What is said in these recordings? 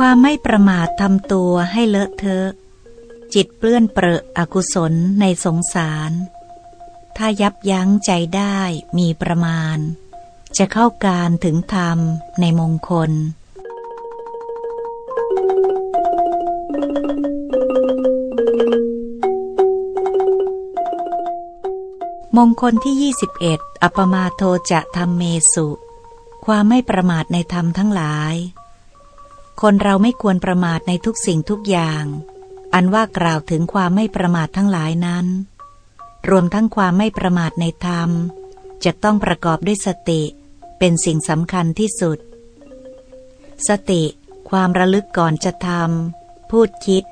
ความไม่ประมาททำตัวให้เลอะเทอะ จิตเปลื้อนเปรอะอกุศลในสงสาร ถ้ายับยั้งใจได้มีประมาณ จะเข้าการถึงธรรมในมงคล มงคลที่ 21อัปมาโทจะทำเมสุ ความไม่ประมาทในธรรมทั้งหลาย คนเราไม่ควรประมาทในทุกสิ่งทุกอย่าง อันว่ากล่าวถึงความไม่ประมาททั้งหลายนั้น รวมทั้งความไม่ประมาทในธรรม จะต้องประกอบด้วยสติ เป็นสิ่งสำคัญที่สุด สติ ความระลึกก่อนจะทำพูดคิด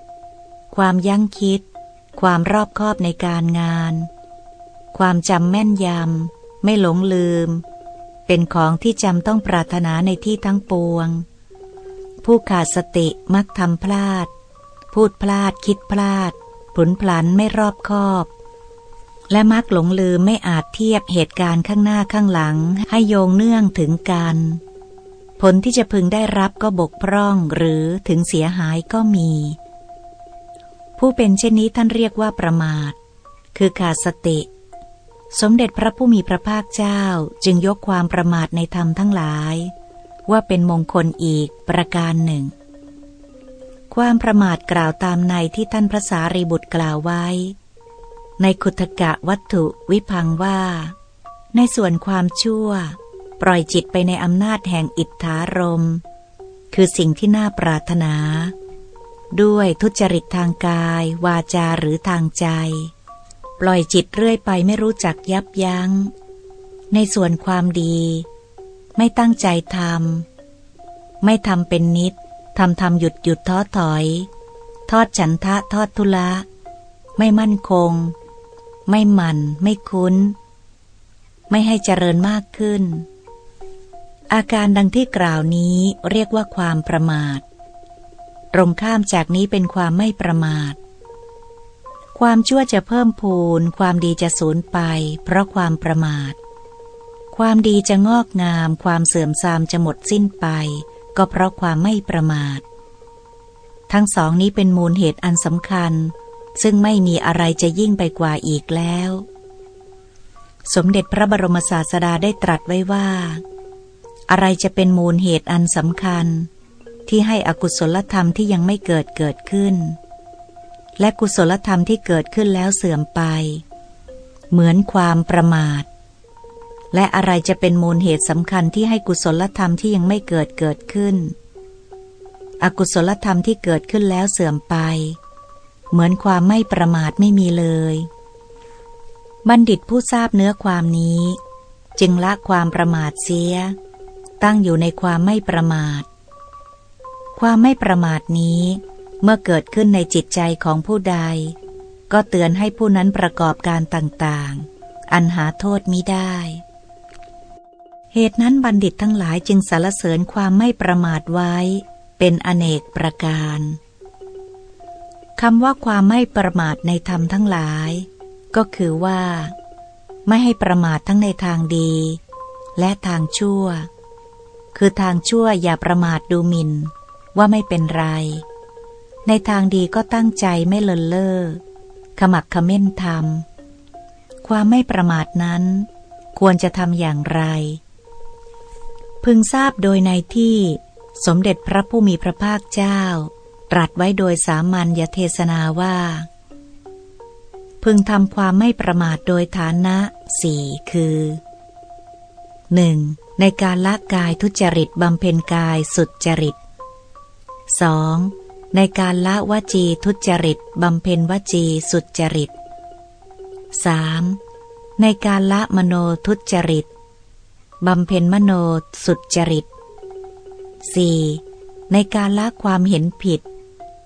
ความยั้งคิด ความรอบคอบในการงาน ความจำแม่นยำ ไม่หลงลืม เป็นของที่จำต้องปรารถนาในที่ทั้งปวง ผู้ขาดสติมักทำพลาด พูดพลาดคิดพลาดผุนพลันไม่รอบคอบ และมักหลงลืมไม่อาจเทียบเหตุการณ์ข้างหน้าข้างหลังให้โยงเนื่องถึงกัน ผลที่จะพึงได้รับก็บกพร่องหรือถึงเสียหายก็มี ผู้เป็นเช่นนี้ท่านเรียกว่าประมาท คือขาดสติ สมเด็จพระผู้มีพระภาคเจ้าจึงยกความประมาทในธรรมทั้งหลาย ว่าเป็นมงคลอีกประการหนึ่ง ความประมาทกล่าวตามในที่ท่านพระสารีบุตรกล่าวไว้ ในขุทกะวัตถุวิพังว่า ในส่วนความชั่ว ปล่อยจิตไปในอำนาจแห่งอิทธารม คือสิ่งที่น่าปรารถนา ด้วยทุจริตทางกาย วาจาหรือทางใจ ปล่อยจิตเรื่อยไปไม่รู้จักยับยัง้ง ในส่วนความดี ไม่ตั้งใจทำ ไม่ทำเป็นนิด ทำทำหยุดหยุดท้อถอย ทอดฉันทะทอดทุละ ไม่มั่นคง ไม่หมันไม่คุ้น ไม่ให้เจริญมากขึ้น อาการดังที่กล่าวนี้เรียกว่าความประมาท ตรงข้ามจากนี้เป็นความไม่ประมาท ความชั่วจะเพิ่มพูน ความดีจะสูญไป เพราะความประมาท ความดีจะงอกงาม ความเสื่อมทรามจะหมดสิ้นไป ก็เพราะความไม่ประมาท ทั้งสองนี้เป็นมูลเหตุอันสำคัญ ซึ่งไม่มีอะไรจะยิ่งไปกว่าอีกแล้ว สมเด็จพระบรมศาสดาได้ตรัสไว้ว่า อะไรจะเป็นมูลเหตุอันสำคัญ ที่ให้อกุศลธรรมที่ยังไม่เกิดเกิดขึ้น และกุศลธรรมที่เกิดขึ้นแล้วเสื่อมไป เหมือนความประมาท และอะไรจะเป็นมูลเหตุสำคัญที่ให้กุศลธรรมที่ยังไม่เกิดเกิดขึ้น อกุศลธรรมที่เกิดขึ้นแล้วเสื่อมไป เหมือนความไม่ประมาทไม่มีเลย บัณฑิตผู้ทราบเนื้อความนี้ จึงละความประมาทเสีย ตั้งอยู่ในความไม่ประมาท ความไม่ประมาทนี้เมื่อเกิดขึ้นในจิตใจของผู้ใด ก็เตือนให้ผู้นั้นประกอบการต่างๆ อันหาโทษมิได้ เหตุนั้นบัณฑิตทั้งหลายจึงสรรเสริญความไม่ประมาทไว้ เป็นอเนกประการคำว่าความไม่ประมาทในธรรมทั้งหลาย ก็คือว่า ไม่ให้ประมาททั้งในทางดี และทางชั่ว คือทางชั่วอย่าประมาทดูหมิน่น ว่าไม่เป็นไร ในทางดีก็ตั้งใจไม่เลินเล่อขมักขม้นทำความไม่ประมาทนั้น ควรจะทำอย่างไร พึงทราบโดยในที่สมเด็จพระผู้มีพระภาคเจ้า ตรัสไว้โดยสามัญยเทศนาว่า พึงทำความไม่ประมาทโดยฐานะสี่คือ 1. ในการละกายทุจริตบำเพ็ญกายสุดจริต 2. ในการละวจีทุจริตบำเพ็ญวจีสุดจริต 3. ในการละมโนทุจริต บำเพ็ญมโนสุจริต 4. ในการละความเห็นผิด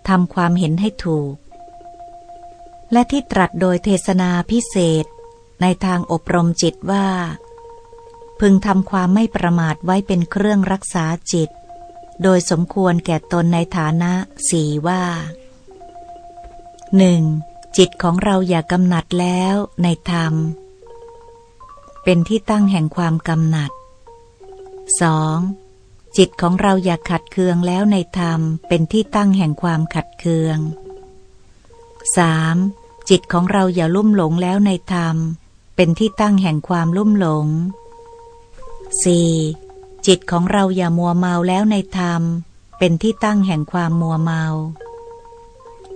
ทำความเห็นให้ถูก และที่ตรัสโดยเทศนาพิเศษ ในทางอบรมจิตว่า พึงทำความไม่ประมาทไว้เป็นเครื่องรักษาจิต โดยสมควรแก่ตนในฐานะสี่ว่าหนึ่งจิตของเราอย่ากำหนัดแล้วในธรรม เป็นที่ตั้งแห่งความกำหนัด 2. จิตของเราอย่าขัดเคืองแล้วในธรรมเป็นที่ตั้งแห่งความขัดเคือง 3. จิตของเราอย่าลุ่มหลงแล้วในธรรม เป็นที่ตั้งแห่งความลุ่มหลง 4. จิตของเราอย่ามัวเมาแล้วในธรรม เป็นที่ตั้งแห่งความมัวเมา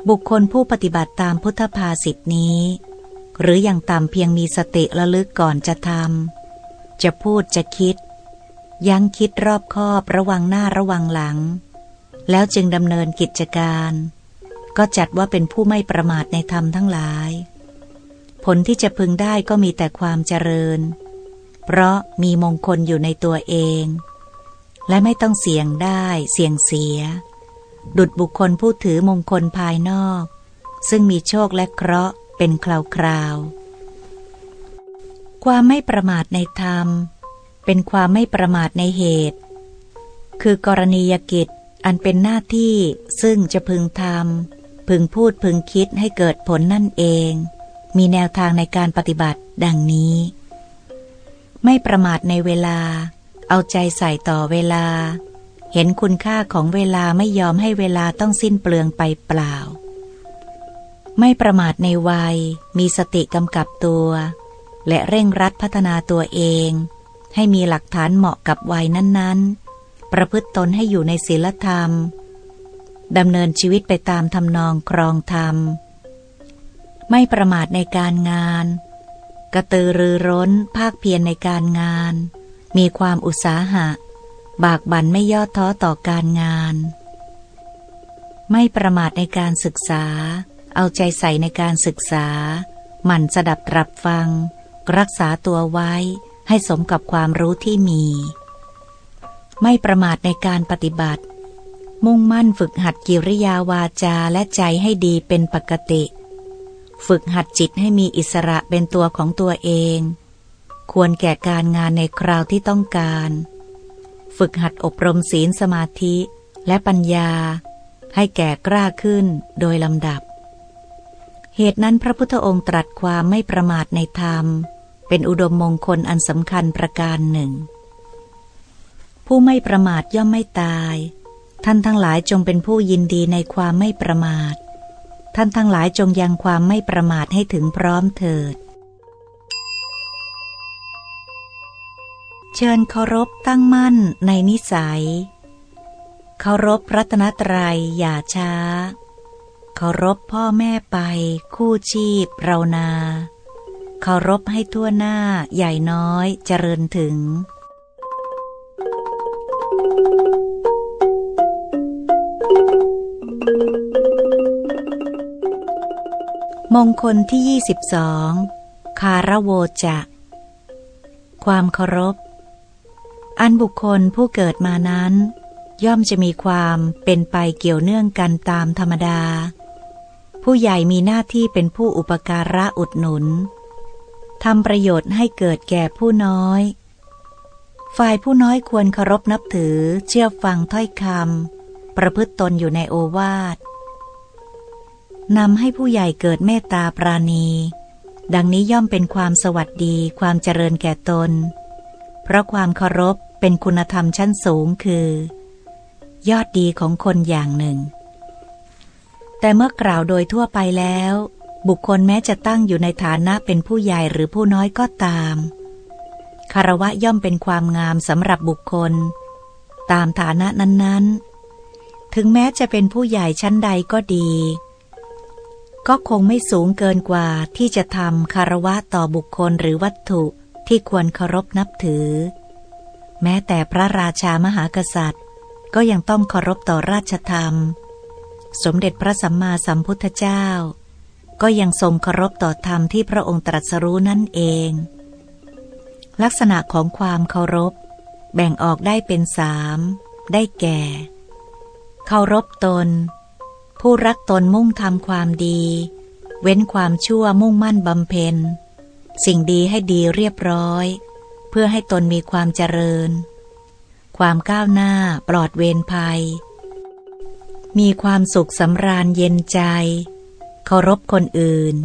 บุคคลผู้ปฏิบัติตามพุทธภาษิตนี้ หรืออย่างต่ำเพียงมีสติระลึกก่อนจะทำ จะพูดจะคิด ยั้งคิดรอบคอบระวังหน้าระวังหลัง แล้วจึงดำเนินกิจการ ก็จัดว่าเป็นผู้ไม่ประมาทในธรรมทั้งหลาย ผลที่จะพึงได้ก็มีแต่ความเจริญ เพราะมีมงคลอยู่ในตัวเอง และไม่ต้องเสี่ยงได้เสี่ยงเสีย ดุดบุคคลผู้ถือมงคลภายนอก ซึ่งมีโชคและเคราะห์ เป็นคราวๆ ความไม่ประมาทในธรรม เป็นความไม่ประมาทในเหตุ คือกรณียกิจอันเป็นหน้าที่ซึ่งจะพึงทำพึงพูดพึงคิดให้เกิดผลนั่นเอง มีแนวทางในการปฏิบัติดังนี้ ไม่ประมาทในเวลา เอาใจใส่ต่อเวลา เห็นคุณค่าของเวลาไม่ยอมให้เวลาต้องสิ้นเปลืองไปเปล่า ไม่ประมาทในวัย มีสติกำกับตัว และเร่งรัดพัฒนาตัวเอง ให้มีหลักฐานเหมาะกับวัยนั้นๆ ประพฤติตนให้อยู่ในศีลธรรม ดำเนินชีวิตไปตามทำนองครองธรรม ไม่ประมาทในการงาน กระตือรือร้น ภาคเพียรในการงาน มีความอุตสาหะ บากบั่นไม่ย่อท้อต่อการงาน ไม่ประมาทในการศึกษา เอาใจใส่ในการศึกษา หมั่นสดับตรับฟัง รักษาตัวไว้ให้สมกับความรู้ที่มี ไม่ประมาทในการปฏิบัติ มุ่งมั่นฝึกหัดกิริยาวาจาและใจให้ดีเป็นปกติ ฝึกหัดจิตให้มีอิสระเป็นตัวของตัวเอง ควรแก่การงานในคราวที่ต้องการ ฝึกหัดอบรมศีลสมาธิและปัญญาให้แก่กล้าขึ้นโดยลำดับ เหตุนั้นพระพุทธองค์ตรัสความไม่ประมาทในธรรม เป็นอุดมมงคลอันสำคัญประการหนึ่ง ผู้ไม่ประมาทย่อมไม่ตาย ท่านทั้งหลายจงเป็นผู้ยินดีในความไม่ประมาท ท่านทั้งหลายจงยังความไม่ประมาทให้ถึงพร้อมเถิด เชิญเคารพตั้งมั่นในนิสัย เคารพรัตนตรัยอย่าช้า เคารพพ่อแม่ไป คู่ชีพเรานาเคารพให้ทั่วหน้าใหญ่น้อยเจริญถึง มงคลที่ 22 คาระโวจะ ความเคารพ อันบุคคลผู้เกิดมานั้น ย่อมจะมีความเป็นไปเกี่ยวเนื่องกันตามธรรมดา ผู้ใหญ่มีหน้าที่เป็นผู้อุปการะอุดหนุนทำประโยชน์ให้เกิดแก่ผู้น้อย ฝ่ายผู้น้อยควรเคารพนับถือ เชื่อฟังถ้อยคำประพฤติตนอยู่ในโอวาทนำให้ผู้ใหญ่เกิดเมตตาปราณี ดังนี้ย่อมเป็นความสวัสดีความเจริญแก่ตน เพราะความเคารพเป็นคุณธรรมชั้นสูงคือ ยอดดีของคนอย่างหนึ่ง แต่เมื่อกล่าวโดยทั่วไปแล้ว บุคคลแม้จะตั้งอยู่ในฐานะเป็นผู้ใหญ่หรือผู้น้อยก็ตาม คารวะย่อมเป็นความงามสำหรับบุคคล ตามฐานะนั้นๆ ถึงแม้จะเป็นผู้ใหญ่ชั้นใดก็ดี ก็คงไม่สูงเกินกว่าที่จะทำคารวะต่อบุคคลหรือวัตถุที่ควรเคารพนับถือ แม้แต่พระราชามหากษัตริย์ ก็ยังต้องเคารพต่อราชธรรม สมเด็จพระสัมมาสัมพุทธเจ้า ก็ยังทรงเคารพต่อธรรมที่พระองค์ตรัสรู้นั่นเอง ลักษณะของความเคารพ แบ่งออกได้เป็นสามได้แก่ เคารพตน ผู้รักตนมุ่งทำความดี เว้นความชั่วมุ่งมั่นบำเพ็ญ สิ่งดีให้ดีเรียบร้อย เพื่อให้ตนมีความเจริญ ความก้าวหน้าปลอดเวรภัย มีความสุขสำราญเย็นใจ เคารพคนอื่น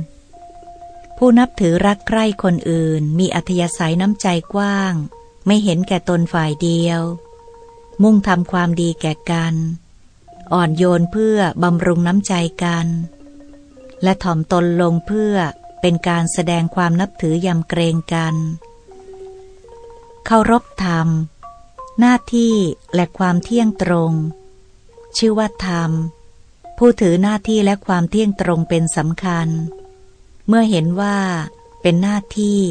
ผู้นับถือรักใคร่คนอื่น มีอัธยาศัยน้ำใจกว้าง ไม่เห็นแก่ตนฝ่ายเดียว มุ่งทำความดีแก่กัน อ่อนโยนเพื่อบำรุงน้ำใจกัน และถ่อมตนลงเพื่อเป็นการแสดงความนับถือยำเกรงกัน เคารพธรรม หน้าที่และความเที่ยงตรง ชื่อว่าธรรม ผู้ถือหน้าที่และความเที่ยงตรงเป็นสำคัญ เมื่อเห็นว่าเป็นหน้าที่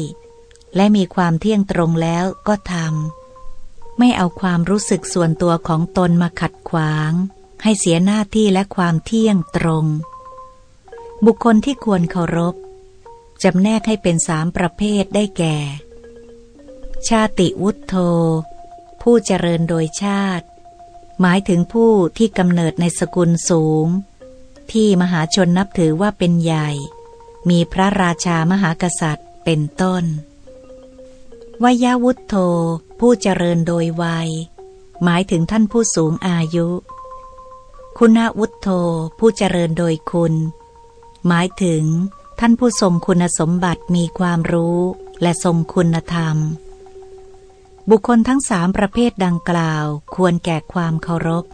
และมีความเที่ยงตรงแล้วก็ทำไม่เอาความรู้สึกส่วนตัวของตนมาขัดขวาง ให้เสียหน้าที่และความเที่ยงตรง บุคคลที่ควรเคารพจำแนกให้เป็นสามประเภทได้แก่ ชาติวุฒโธ ผู้เจริญโดยชาติ หมายถึงผู้ที่กำเนิดในสกุลสูง ที่มหาชนนับถือว่าเป็นใหญ่ มีพระราชามหากษัตริย์เป็นต้นวยาวุฒโธผู้เจริญโดยวัย หมายถึงท่านผู้สูงอายุ คุณวุฒโธผู้เจริญโดยคุณ หมายถึงท่านผู้ทรงคุณสมบัติมีความรู้และทรงคุณธรรม บุคคลทั้งสามประเภทดังกล่าวควรแก่ความเคารพ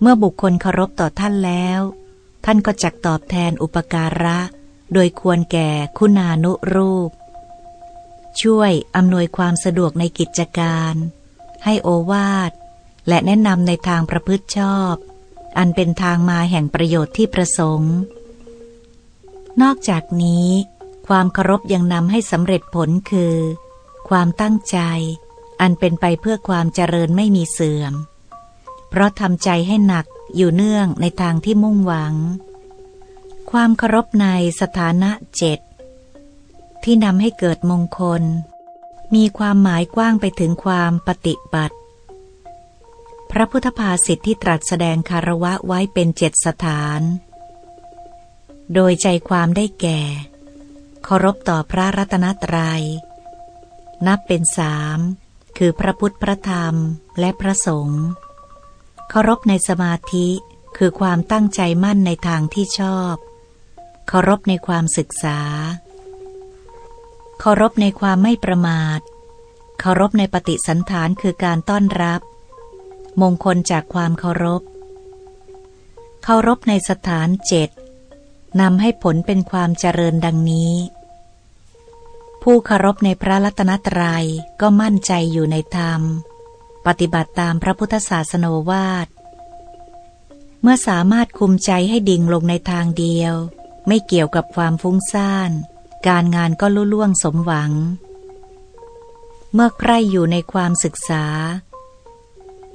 เมื่อบุคคลเคารพต่อท่านแล้ว ท่านก็จักตอบแทนอุปการะ โดยควรแก่คุณานุรูป ช่วยอำนวยความสะดวกในกิจการ ให้โอวาท และแนะนำในทางประพฤติชอบ อันเป็นทางมาแห่งประโยชน์ที่ประสงค์ นอกจากนี้ ความเคารพยังนำให้สำเร็จผลคือ ความตั้งใจ อันเป็นไปเพื่อความเจริญไม่มีเสื่อม เพราะทำใจให้หนักอยู่เนื่องในทางที่มุ่งหวัง ความเคารพในสถานะเจ็ดที่นำให้เกิดมงคล มีความหมายกว้างไปถึงความปฏิบัติ พระพุทธภาษิตที่ตรัสแสดงคารวะไว้เป็นเจ็ดสถาน โดยใจความได้แก่ เคารพต่อพระรัตนตรยัย นับเป็นสาม คือพระพุทธพระธรรมและพระสงฆ์เคารพในสมาธิคือความตั้งใจมั่นในทางที่ชอบ เคารพในความศึกษา เคารพในความไม่ประมาท เคารพในปฏิสันฐานคือการต้อนรับ มงคลจากความเคารพ เคารพในสถานเจ็ดนำให้ผลเป็นความเจริญดังนี้ ผู้เคารพในพระรัตนตรัยก็มั่นใจอยู่ในธรรม ปฏิบัติตามพระพุทธศาสนวาท เมื่อสามารถคุมใจให้ดิ่งลงในทางเดียว ไม่เกี่ยวกับความฟุ้งซ่าน การงานก็ลุล่วงสมหวัง เมื่อใครอยู่ในความศึกษา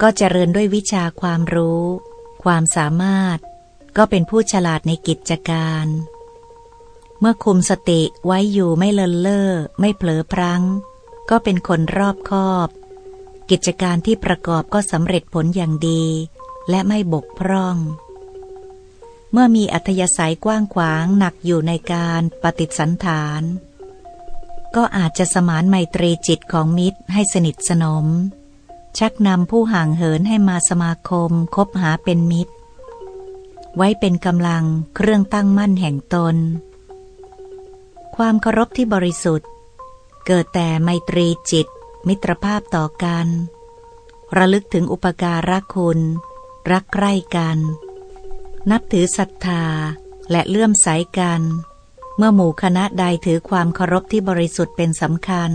ก็เจริญด้วยวิชาความรู้ ความสามารถ ก็เป็นผู้ฉลาดในกิจการ เมื่อคุมสติไว้อยู่ไม่เลินเล่อไม่เผลอพลั้ง ก็เป็นคนรอบคอบ กิจการที่ประกอบก็สำเร็จผลอย่างดี และไม่บกพร่อง เมื่อมีอัธยาศัยกว้างขวางหนักอยู่ในการปฏิสันฐาน ก็อาจจะสมานไมตรีจิตของมิตรให้สนิทสนม ชักนำผู้ห่างเหินให้มาสมาคมคบหาเป็นมิตร ไว้เป็นกำลังเครื่องตั้งมั่นแห่งตน ความเคารพที่บริสุทธิ์ เกิดแต่ไมตรีจิต มิตรภาพต่อกัน ระลึกถึงอุปการะคุณ รักใคร่กัน นับถือศรัทธาและเลื่อมใสกัน เมื่อหมู่คณะใดถือความเคารพที่บริสุทธิ์เป็นสำคัญ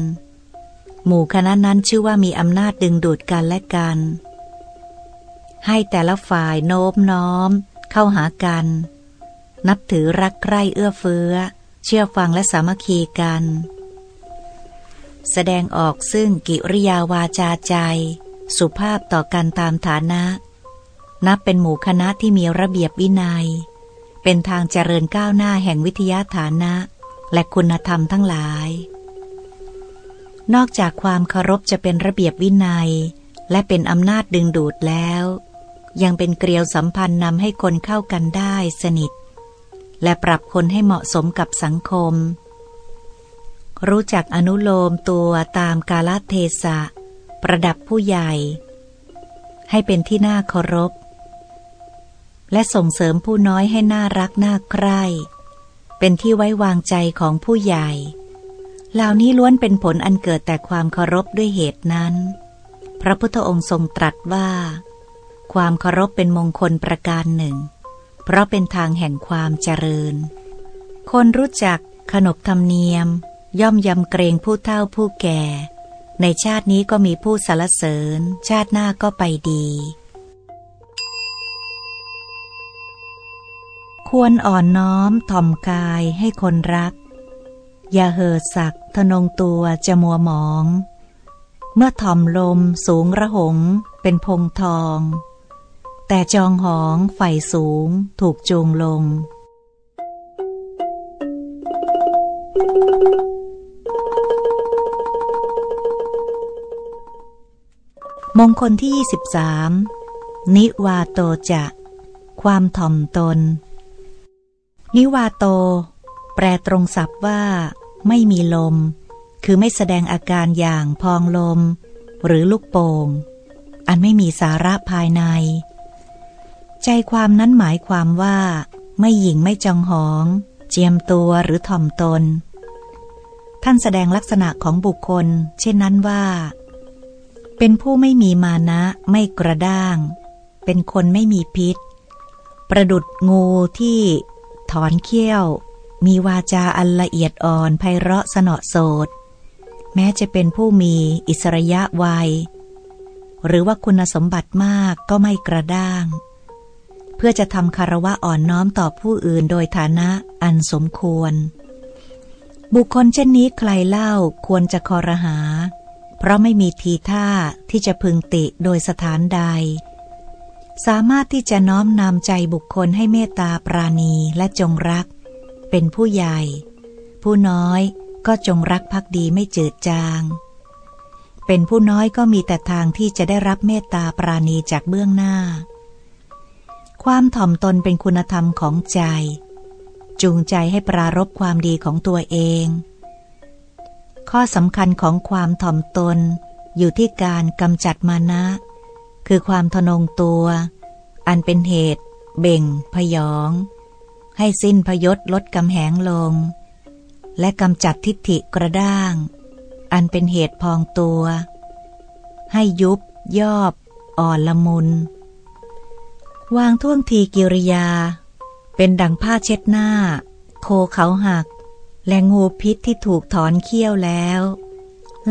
หมู่คณะนั้นชื่อว่ามีอำนาจดึงดูดกันและกัน ให้แต่ละฝ่ายโน้มน้อม เข้าหากัน นับถือรักใคร่เอื้อเฟื้อ เชื่อฟังและสามัคคีกัน แสดงออกซึ่งกิริยาวาจาใจ สุภาพต่อกันตามฐานะ นับเป็นหมู่คณะที่มีระเบียบวินัย เป็นทางเจริญก้าวหน้าแห่งวิทยาฐานะ และคุณธรรมทั้งหลาย นอกจากความเคารพจะเป็นระเบียบวินัย และเป็นอำนาจดึงดูดแล้ว ยังเป็นเกลียวสัมพันธ์นำให้คนเข้ากันได้สนิท และปรับคนให้เหมาะสมกับสังคม รู้จักอนุโลมตัวตามกาลเทศะ ประดับผู้ใหญ่ ให้เป็นที่น่าเคารพ และส่งเสริมผู้น้อยให้น่ารักน่าใคร่เป็นที่ไว้วางใจของผู้ใหญ่เหล่านี้ล้วนเป็นผลอันเกิดแต่ความเคารพด้วยเหตุนั้น พระพุทธองค์ทรงตรัสว่า ความเคารพเป็นมงคลประการหนึ่ง เพราะเป็นทางแห่งความเจริญ คนรู้จักขนบธรรมเนียม ย่อมยำเกรงผู้เฒ่าผู้แก่ ในชาตินี้ก็มีผู้สรรเสริญ ชาติหน้าก็ไปดี ควรอ่อนน้อมถ่อมกายให้คนรัก อย่าเห่อสักทนงตัวจะมัวหมอง เมื่อถ่อมลมสูงระหง เป็นพงทอง แต่จองหองไฟสูง ถูกจูงลง มงคลที่ 23 นิวาโตจะ ความถ่อมตน นิวาโต แปลตรงศัพท์ว่า ไม่มีลม คือไม่แสดงอาการอย่างพองลม หรือลูกโป่งอันไม่มีสาระภายใน ใจความนั้นหมายความว่า ไม่หยิ่งไม่จองหอง เจียมตัวหรือถ่อมตน ท่านแสดงลักษณะของบุคคล เช่นนั้นว่า เป็นผู้ไม่มีมานะ ไม่กระด้าง เป็นคนไม่มีพิษ ประดุดงูที่ถอนเขี้ยว มีวาจาอันละเอียดอ่อนไพเราะสนอโสดแม้จะเป็นผู้มีอิสระยะวัย หรือว่าคุณสมบัติมากก็ไม่กระด้าง เพื่อจะทำคารวะอ่อนน้อมต่อผู้อื่นโดยฐานะอันสมควร บุคคลเช่นนี้ใครเล่าควรจะคอรหา เพราะไม่มีทีท่าที่จะพึงติโดยสถานใด สามารถที่จะน้อมนำใจบุคคลให้เมตตาปราณีและจงรัก เป็นผู้ใหญ่ ผู้น้อยก็จงรักภักดีไม่จืดจางเป็นผู้น้อยก็มีแต่ทางที่จะได้รับเมตตาปราณีจากเบื้องหน้า ความถ่อมตนเป็นคุณธรรมของใจ จูงใจให้ปรารบความดีของตัวเอง ข้อสำคัญของความถ่อมตนอยู่ที่การกำจัดมานะ คือความทนงตัว อันเป็นเหตุ เบ่ง พยอง ให้สิ้นพยศลดกำแหงลง และกำจัดทิฏฐิกระด้าง อันเป็นเหตุพองตัว ให้ยุบ ยอบ อ่อนละมุน วางท่วงทีกิริยา เป็นดังผ้าเช็ดหน้า โคเขาหัก และงูพิษที่ถูกถอนเขี้ยวแล้ว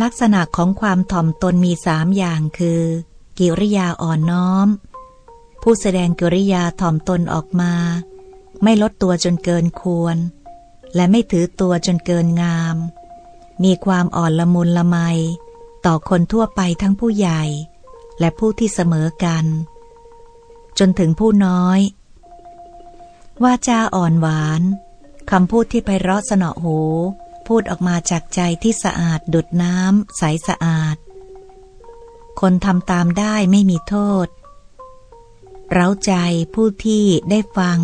ลักษณะของความถ่อมตนมีสามอย่างคือ กิริยาอ่อนน้อม ผู้แสดงกิริยาถ่อมตนออกมา ไม่ลดตัวจนเกินควร และไม่ถือตัวจนเกินงาม มีความอ่อนละมุนละไม ต่อคนทั่วไปทั้งผู้ใหญ่ และผู้ที่เสมอกัน จนถึงผู้น้อย ว่าจาอ่อนหวานคำพูดที่ไพเราะสนอหู พูดออกมาจากใจที่สะอาดดุดน้ำใสสะอาด คนทำตามได้ไม่มีโทษ เร้าใจผู้ที่ได้ฟัง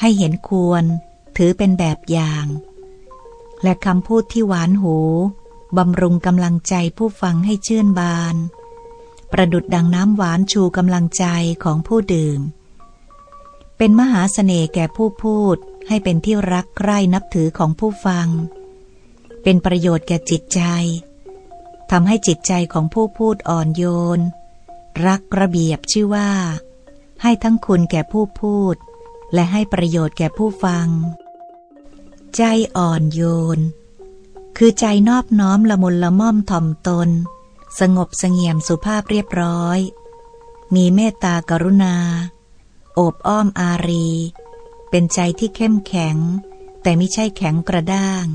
ให้เห็นควร ถือเป็นแบบอย่าง และคำพูดที่หวานหูบำรุงกำลังใจผู้ฟังให้ชื่นบาน ประดุดดังน้ำหวานชูกำลังใจของผู้ดื่ม เป็นมหาเสน่ห์แก่ผู้พูดให้เป็นที่รักใคร่นับถือของผู้ฟัง เป็นประโยชน์แก่จิตใจทำให้จิตใจของผู้พูดอ่อนโยน รักระเบียบชื่อว่า ให้ทั้งคุณแก่ผู้พูด และให้ประโยชน์แก่ผู้ฟัง ใจอ่อนโยน คือใจนอบน้อมละมุนละม่อมถ่อมตน สงบเสงี่ยมสุภาพเรียบร้อย มีเมตตากรุณา โอบอ้อมอารี เป็นใจที่เข้มแข็ง แต่ไม่ใช่แข็งกระด้าง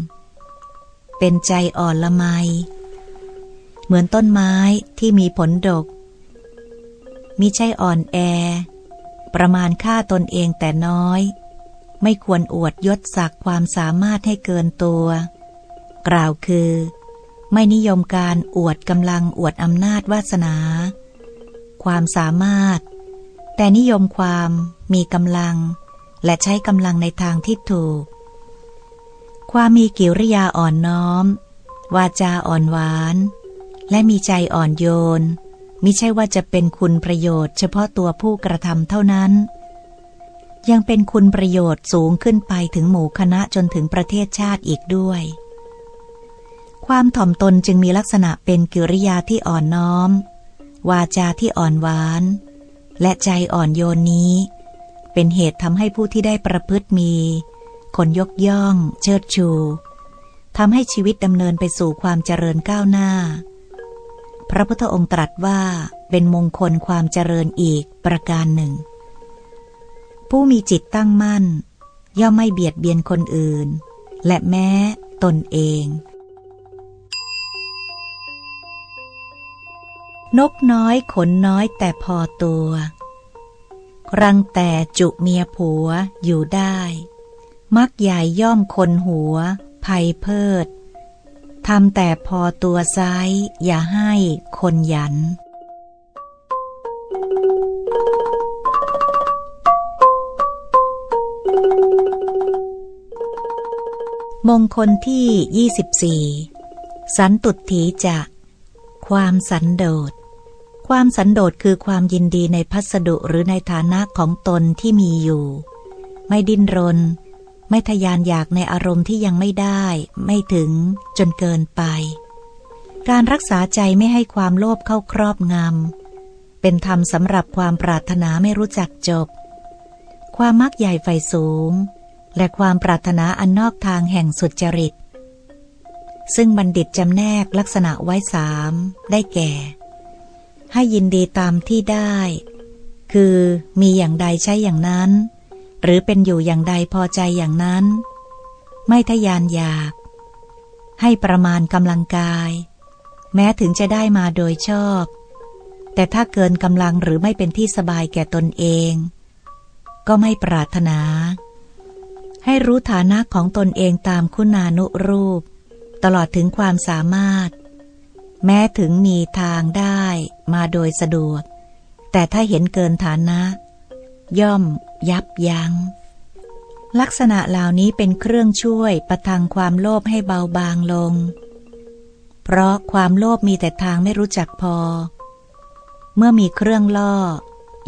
เป็นใจอ่อนละไม เหมือนต้นไม้ที่มีผลดก มิใช่อ่อนแอ ประมาณค่าตนเองแต่น้อย ไม่ควรอวดยศศักดิ์ความสามารถให้เกินตัว กล่าวคือ ไม่นิยมการอวดกำลังอวดอำนาจวาสนา ความสามารถ แต่นิยมความมีกำลัง และใช้กำลังในทางที่ถูก ความมีกิริยาอ่อนน้อม วาจาอ่อนหวาน และมีใจอ่อนโยนมิใช่ว่าจะเป็นคุณประโยชน์เฉพาะตัวผู้กระทำเท่านั้น ยังเป็นคุณประโยชน์สูงขึ้นไปถึงหมู่คณะจนถึงประเทศชาติอีกด้วย ความถ่อมตนจึงมีลักษณะเป็นกิริยาที่อ่อนน้อม วาจาที่อ่อนหวาน และใจอ่อนโยนนี้ เป็นเหตุทำให้ผู้ที่ได้ประพฤติมี คนยกย่อง เชิดชูทำให้ชีวิตดำเนินไปสู่ความเจริญก้าวหน้า พระพุทธองค์ตรัสว่าเป็นมงคลความเจริญอีกประการหนึ่ง ผู้มีจิตตั้งมั่น ย่อมไม่เบียดเบียนคนอื่น และแม้ตนเอง นกน้อยขนน้อยแต่พอตัว รังแต่จุเมียผัวอยู่ได้ มักใหญ่ย่อมคนหัว ภัยเพิดทำแต่พอตัวซ้าย อย่าให้คนยัน มงคลที่ 24 สันตุถีจะ ความสันโดษ ความสันโดษคือความยินดีในพัสดุหรือในฐานะของตนที่มีอยู่ ไม่ดิ้นรน ไม่ทยานอยากในอารมณ์ที่ยังไม่ได้ ไม่ถึงจนเกินไป การรักษาใจไม่ให้ความโลภเข้าครอบงำ เป็นธรรมสำหรับความปรารถนาไม่รู้จักจบ ความมักใหญ่ไฟสูง และความปรารถนาอันนอกทางแห่งสุจริต ซึ่งบัณฑิตจำแนกลักษณะไว้สามได้แก่ ให้ยินดีตามที่ได้ คือมีอย่างใดใช้อย่างนั้น หรือเป็นอยู่อย่างใดพอใจอย่างนั้น ไม่ทยานอยาก ให้ประมาณกำลังกาย แม้ถึงจะได้มาโดยชอบ แต่ถ้าเกินกำลังหรือไม่เป็นที่สบายแก่ตนเอง ก็ไม่ปรารถนา ให้รู้ฐานะของตนเองตามคุณานุรูป ตลอดถึงความสามารถ แม้ถึงมีทางได้มาโดยสะดวก แต่ถ้าเห็นเกินฐานะ ย่อมยับยัง้ง ลักษณะเหล่านี้เป็นเครื่องช่วยประทังความโลภให้เบาบางลง เพราะความโลภมีแต่ทางไม่รู้จักพอ เมื่อมีเครื่องล่อ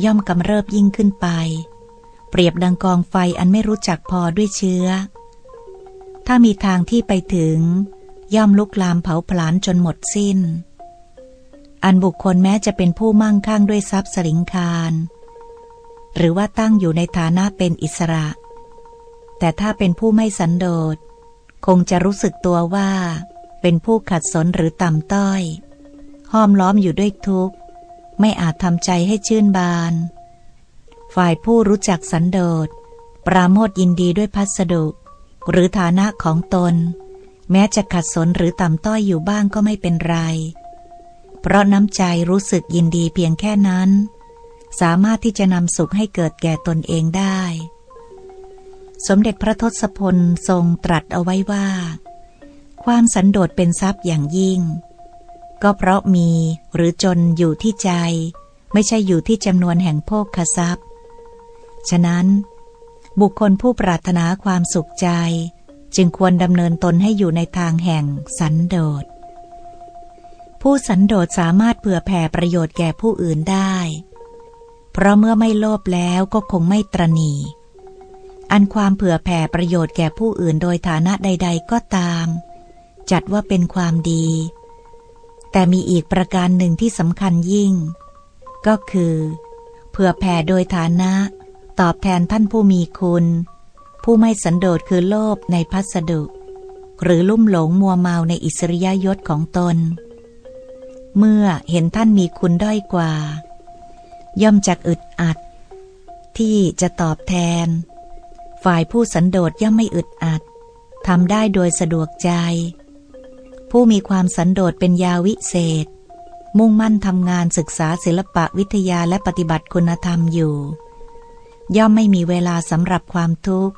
ย่อมกำเริบยิ่งขึ้นไป เปรียบดังกองไฟอันไม่รู้จักพอด้วยเชื้อ ถ้ามีทางที่ไปถึง ย่อมลุกลามเผาผลาญจนหมดสิ้น อันบุคคลแม้จะเป็นผู้มั่งคั่งด้วยทรัพย์สลิงคาร หรือว่าตั้งอยู่ในฐานะเป็นอิสระ แต่ถ้าเป็นผู้ไม่สันโดษ คงจะรู้สึกตัวว่า เป็นผู้ขัดสนหรือต่ำต้อย ห้อมล้อมอยู่ด้วยทุกข์ ไม่อาจทำใจให้ชื่นบาน ฝ่ายผู้รู้จักสันโดษ ปราโมทยินดีด้วยพัสดุ หรือฐานะของตน แม้จะขัดสนหรือต่ำต้อยอยู่บ้างก็ไม่เป็นไร เพราะน้ำใจรู้สึกยินดีเพียงแค่นั้น สามารถที่จะนำสุขให้เกิดแก่ตนเองได้ สมเด็จพระทศพลทรงตรัสเอาไว้ว่า ความสันโดษเป็นทรัพย์อย่างยิ่ง ก็เพราะมีหรือจนอยู่ที่ใจ ไม่ใช่อยู่ที่จำนวนแห่งโภคทรัพย์ ฉะนั้น บุคคลผู้ปรารถนาความสุขใจ จึงควรดำเนินตนให้อยู่ในทางแห่งสันโดษ ผู้สันโดษสามารถเผื่อแผ่ประโยชน์แก่ผู้อื่นได้ เพราะเมื่อไม่โลภแล้วก็คงไม่ตรณี อันความเผื่อแผ่ประโยชน์แก่ผู้อื่นโดยฐานะใด ๆ ก็ตาม จัดว่าเป็นความดี แต่มีอีกประการหนึ่งที่สำคัญยิ่ง ก็คือ เผื่อแผ่โดยฐานะ ตอบแทนท่านผู้มีคุณ ผู้ไม่สันโดษคือโลภในพัสดุ หรือลุ่มหลงมัวเมาในอิสริยยศของตน เมื่อเห็นท่านมีคุณด้อยกว่า ย่อมจักอึดอัด ที่จะตอบแทน ฝ่ายผู้สันโดษย่อมไม่อึดอัดทำได้โดยสะดวกใจ ผู้มีความสันโดษเป็นยาวิเศษ มุ่งมั่นทำงานศึกษาศิลปะวิทยาและปฏิบัติคุณธรรมอยู่ ย่อมไม่มีเวลาสำหรับความทุกข์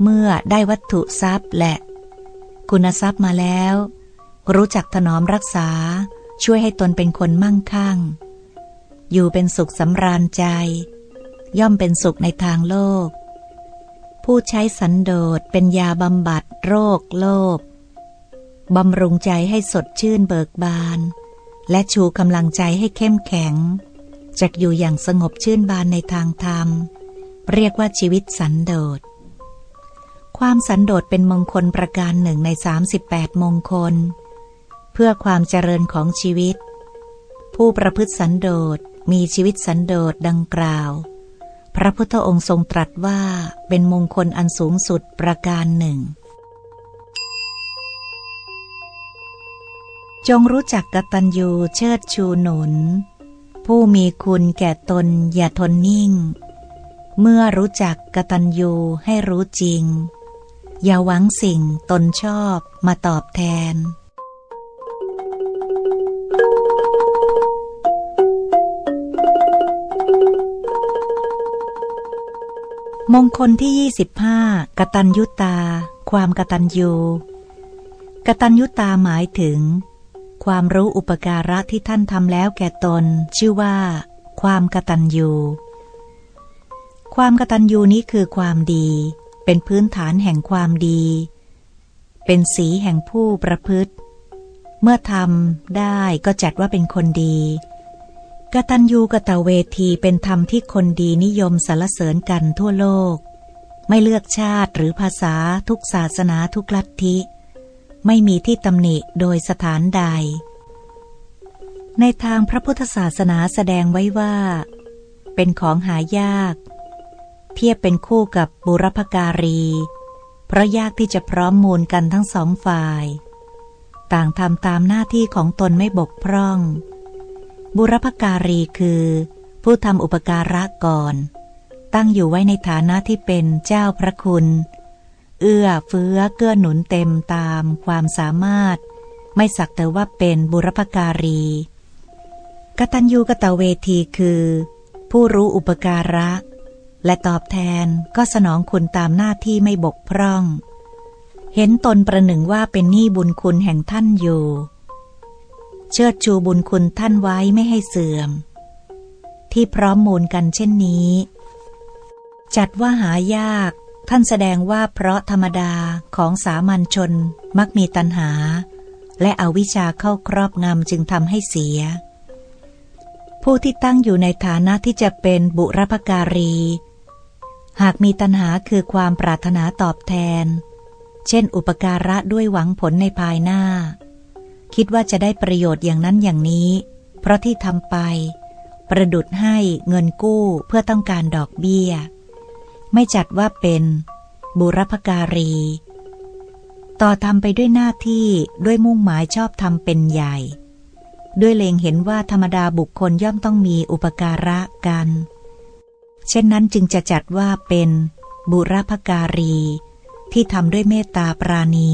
เมื่อได้วัตถุทรัพย์และ คุณทรัพย์มาแล้ว รู้จักถนอมรักษาช่วยให้ตนเป็นคนมั่งคั่ง อยู่เป็นสุขสำราญใจ ย่อมเป็นสุขในทางโลก ผู้ใช้สันโดษเป็นยาบำบัดโรคโลภบำรุงใจให้สดชื่นเบิกบาน และชูกำลังใจให้เข้มแข็งจักอยู่อย่างสงบชื่นบานในทางธรรม เรียกว่าชีวิตสันโดษ ความสันโดษเป็นมงคลประการหนึ่งใน 38 มงคล เพื่อความเจริญของชีวิต ผู้ประพฤติสันโดษมีชีวิตสันโดษดังกล่าว พระพุทธองค์ทรงตรัสว่าเป็นมงคลอันสูงสุดประการหนึ่ง จงรู้จักกตัญญูเชิดชูหนุน ผู้มีคุณแก่ตนอย่าทนนิ่งเมื่อรู้จักกตัญญูให้รู้จริง อย่าหวังสิ่งตนชอบมาตอบแทน มงคลที่ 25 กตัญยุตา ความกตัญญูกตัญยุตาหมายถึง ความรู้อุปการะที่ท่านทำแล้วแก่ตน ชื่อว่า ความกตัญญูความกตัญญูนี้คือความดี เป็นพื้นฐานแห่งความดี เป็นสีแห่งผู้ประพฤติ เมื่อทำได้ก็จัดว่าเป็นคนดีกตัญญูกตเวทีเป็นธรรมที่คนดีนิยมสรรเสริญกันทั่วโลก ไม่เลือกชาติหรือภาษาทุกศาสนาทุกลัทธิ ไม่มีที่ตำหนิโดยสถานใด ในทางพระพุทธศาสนาแสดงไว้ว่า เป็นของหายาก เทียบเป็นคู่กับบุรพการี เพราะยากที่จะพร้อมมูลกันทั้งสองฝ่าย ต่างทำตามหน้าที่ของตนไม่บกพร่อง บุรพการีคือ ผู้ทำอุปการะก่อน ตั้งอยู่ไว้ในฐานะที่เป็นเจ้าพระคุณ เอื้อเฟื้อเกื้อหนุนเต็มตามความสามารถ ไม่สักแต่ว่าเป็นบุรพการีกตัญญูกตะเวทีคือ ผู้รู้อุปการะ และตอบแทนก็สนองคุณตามหน้าที่ไม่บกพร่อง เห็นตนประหนึ่งว่าเป็นหนี้บุญคุณแห่งท่านอยู่ เชิดชูบุญคุณท่านไว้ไม่ให้เสื่อม ที่พร้อมมูลกันเช่นนี้ จัดว่าหายาก ท่านแสดงว่าเพราะธรรมดาของสามัญชนมักมีตัณหา และอวิชชาเข้าครอบงำจึงทำให้เสียผู้ที่ตั้งอยู่ในฐานะที่จะเป็นบุรพการี หากมีตัณหาคือความปรารถนาตอบแทน เช่น อุปการะด้วยหวังผลในภายหน้า คิดว่าจะได้ประโยชน์อย่างนั้นอย่างนี้ เพราะที่ทำไป ประดุดให้เงินกู้เพื่อต้องการดอกเบี้ย ไม่จัดว่าเป็นบุรพการี ต่อทำไปด้วยหน้าที่ด้วยมุ่งหมายชอบทำเป็นใหญ่ ด้วยเลงเห็นว่าธรรมดาบุคคลย่อมต้องมีอุปการะกัน เช่นนั้นจึงจะจัดว่าเป็นบุรพการี ที่ทำด้วยเมตตาปราณี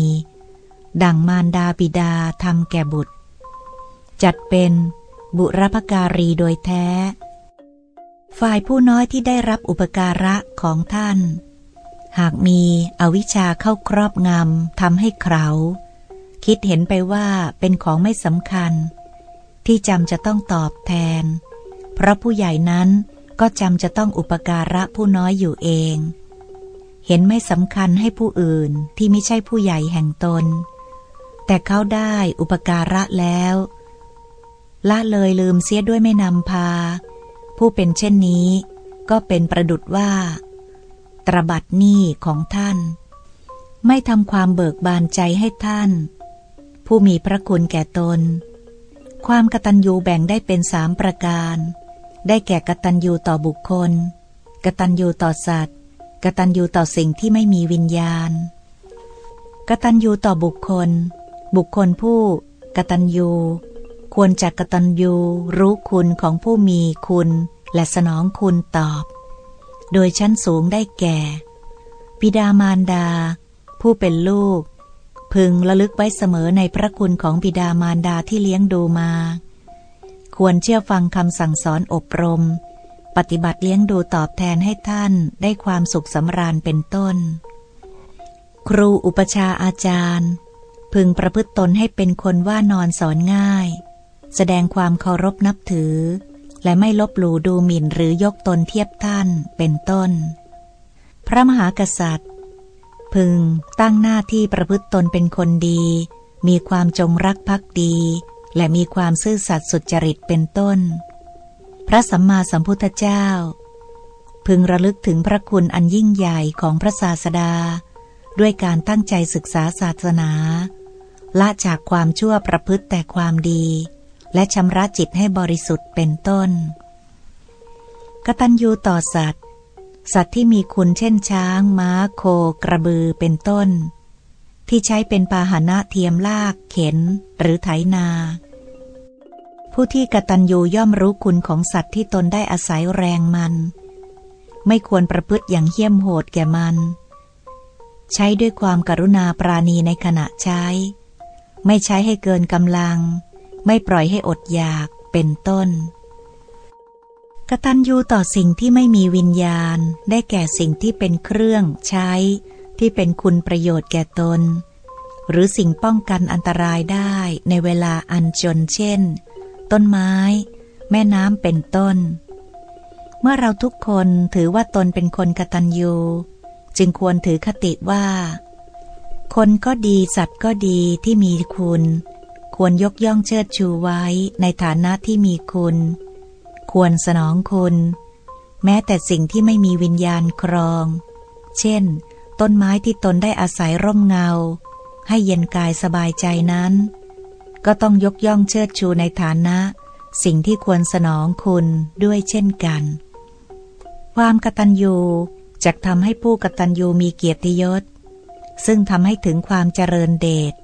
ดังมารดาบิดาทำแก่บุตร จัดเป็นบุรพการีโดยแท้ ฝ่ายผู้น้อยที่ได้รับอุปการะของท่าน หากมีอวิชชาเข้าครอบงำทำให้เขาคิดเห็นไปว่าเป็นของไม่สำคัญ ที่จำจะต้องตอบแทน เพราะผู้ใหญ่นั้น ก็จำจะต้องอุปการะผู้น้อยอยู่เอง เห็นไม่สำคัญให้ผู้อื่นที่ไม่ใช่ผู้ใหญ่แห่งตน แต่เขาได้อุปการะแล้ว ละเลยลืมเสียด้วยไม่นำพา ผู้เป็นเช่นนี้ก็เป็นประดุดว่า ตรบัดหนี้ของท่าน ไม่ทำความเบิกบานใจให้ท่าน ผู้มีพระคุณแก่ตน ความกตัญญูแบ่งได้เป็นสามประการ ได้แก่กตัญญูต่อบุคคล กตัญญูต่อสัตว์ กตัญญูต่อสิ่งที่ไม่มีวิญญาณ กตัญญูต่อบุคคล บุคคลผู้ กตัญญูควรจะกตัญญูรู้คุณของผู้มีคุณ และสนองคุณตอบ โดยชั้นสูงได้แก่ปิดามารดา ผู้เป็นลูก พึงระลึกไว้เสมอในพระคุณของบิดามารดาที่เลี้ยงดูมา ควรเชื่อฟังคำสั่งสอนอบรม ปฏิบัติเลี้ยงดูตอบแทนให้ท่านได้ความสุขสำราญเป็นต้น ครูอุปชาอาจารย์ พึงประพฤติตนให้เป็นคนว่านอนสอนง่าย แสดงความเคารพนับถือ และไม่ลบหลู่ดูหมิ่นหรือยกตนเทียบท่านเป็นต้น พระมหากษัตริย์ พึงตั้งหน้าที่ประพฤติตนเป็นคนดี มีความจงรักภักดี และมีความซื่อสัตย์สุจริตเป็นต้น พระสัมมาสัมพุทธเจ้า พึงระลึกถึงพระคุณอันยิ่งใหญ่ของพระศาสดา ด้วยการตั้งใจศึกษาศาสนาละจากความชั่วประพฤติแต่ความดี และชำระจิตให้บริสุทธิ์เป็นต้น กตัญญูต่อสัตว์ สัตว์ที่มีคุณเช่นช้าง ม้า โค กระบือเป็นต้น ที่ใช้เป็นพาหนะเทียมลาก เข็น หรือไถนา ผู้ที่กตัญญูย่อมรู้คุณของสัตว์ที่ตนได้อาศัยแรงมัน ไม่ควรประพฤติอย่างเหี้ยมโหดแก่มัน ใช้ด้วยความกรุณาปราณีในขณะใช้ ไม่ใช้ให้เกินกำลัง ไม่ปล่อยให้อดอยากเป็นต้นกตัญญูต่อสิ่งที่ไม่มีวิญญาณ ได้แก่สิ่งที่เป็นเครื่องใช้ ที่เป็นคุณประโยชน์แก่ตน หรือสิ่งป้องกันอันตรายได้ในเวลาอันจนเช่น ต้นไม้ แม่น้ำเป็นต้น เมื่อเราทุกคนถือว่าตนเป็นคนกตัญญู จึงควรถือคติว่า คนก็ดีสัตว์ก็ดีที่มีคุณ ควรยกย่องเชิดชูไว้ในฐานะที่มีคุณ ควรสนองคุณ แม้แต่สิ่งที่ไม่มีวิญญาณครอง เช่น ต้นไม้ที่ตนได้อาศัยร่มเงา ให้เย็นกายสบายใจนั้น ก็ต้องยกย่องเชิดชูในฐานะ สิ่งที่ควรสนองคุณด้วยเช่นกัน ความกตัญญูจะทำให้ผู้กตัญญูมีเกียรติยศ ซึ่งทำให้ถึงความเจริญเดช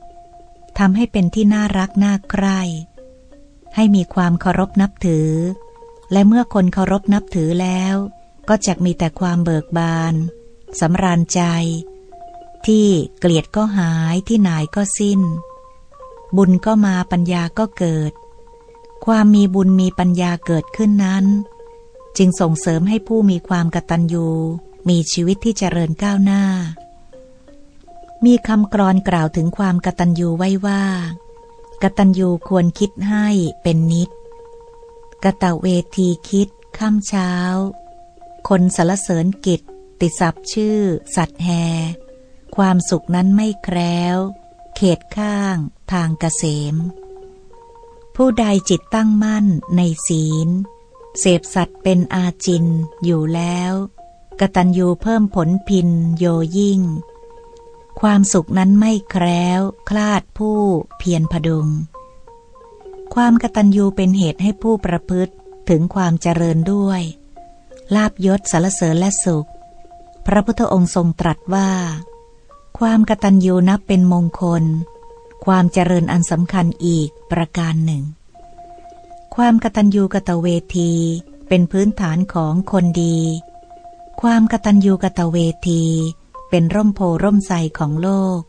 ทำให้เป็นที่น่ารักน่าใคร่ให้มีความเคารพนับถือ และเมื่อคนเคารพนับถือแล้ว ก็จะมีแต่ความเบิกบาน สำราญใจ ที่เกลียดก็หายที่หนายก็สิ้น บุญก็มาปัญญาก็เกิด ความมีบุญมีปัญญาเกิดขึ้นนั้น จึงส่งเสริมให้ผู้มีความกตัญญูมีชีวิตที่เจริญก้าวหน้า มีคำกรอนกล่าวถึงความกตัญญูไว้ว่ากตัญญูควรคิดให้เป็นนิดกตะเวทีคิดข้ามเช้า คนสารเสริญกิจ ติสับชื่อ สัตว์แฮ ความสุขนั้นไม่แคล้ว เขตข้าง ทางเกษม ผู้ใดจิตตั้งมั่นในศีล เสพสัตว์เป็นอาจินอยู่แล้ว กตัญญูเพิ่มผลพินโยยิ่ง ความสุขนั้นไม่แคล้ว คลาดผู้เพียรพดุง ความกตัญญูเป็นเหตุให้ผู้ประพฤติถึงความเจริญด้วยลาบยศสารเสริญและสุข พระพุทธองค์ทรงตรัสว่า ความกตัญญูนับเป็นมงคล ความเจริญอันสำคัญอีกประการหนึ่ง ความกตัญญูกตเวที เป็นพื้นฐานของคนดี ความกตัญญูกตเวที เป็นร่มโพร่มใทของโลก